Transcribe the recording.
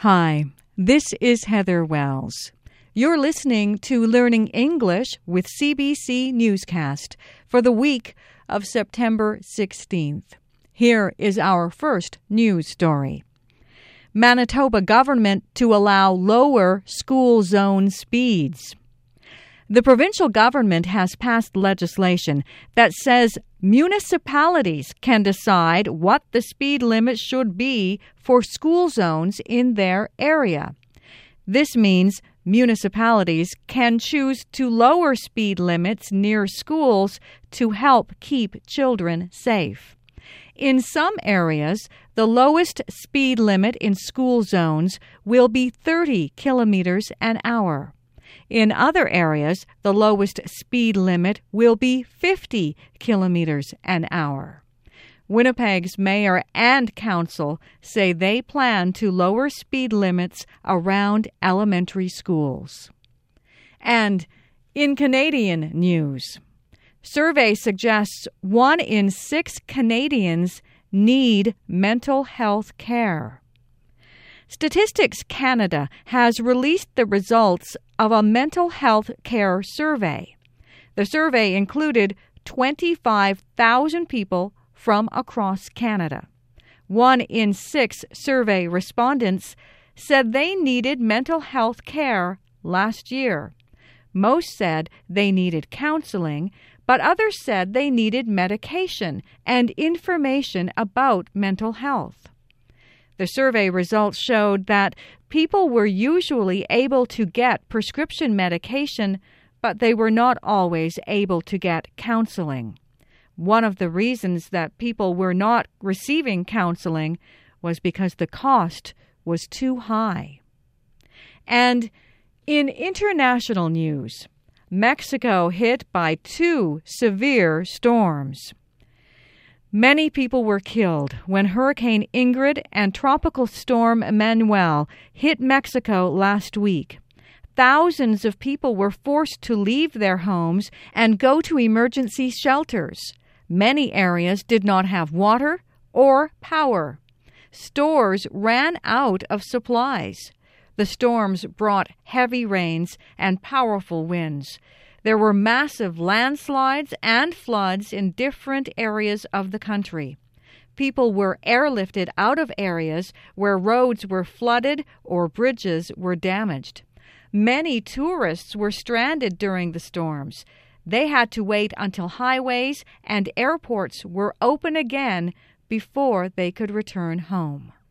Hi, this is Heather Wells. You're listening to Learning English with CBC Newscast for the week of September 16th. Here is our first news story. Manitoba government to allow lower school zone speeds. The provincial government has passed legislation that says municipalities can decide what the speed limit should be for school zones in their area. This means municipalities can choose to lower speed limits near schools to help keep children safe. In some areas, the lowest speed limit in school zones will be 30 kilometers an hour. In other areas, the lowest speed limit will be 50 kilometers an hour. Winnipeg's mayor and council say they plan to lower speed limits around elementary schools. And in Canadian news, survey suggests one in six Canadians need mental health care. Statistics Canada has released the results of a mental health care survey. The survey included 25,000 people from across Canada. One in six survey respondents said they needed mental health care last year. Most said they needed counseling, but others said they needed medication and information about mental health. The survey results showed that people were usually able to get prescription medication, but they were not always able to get counseling. One of the reasons that people were not receiving counseling was because the cost was too high. And in international news, Mexico hit by two severe storms. Many people were killed when Hurricane Ingrid and Tropical Storm Manuel hit Mexico last week. Thousands of people were forced to leave their homes and go to emergency shelters. Many areas did not have water or power. Stores ran out of supplies. The storms brought heavy rains and powerful winds. There were massive landslides and floods in different areas of the country. People were airlifted out of areas where roads were flooded or bridges were damaged. Many tourists were stranded during the storms. They had to wait until highways and airports were open again before they could return home.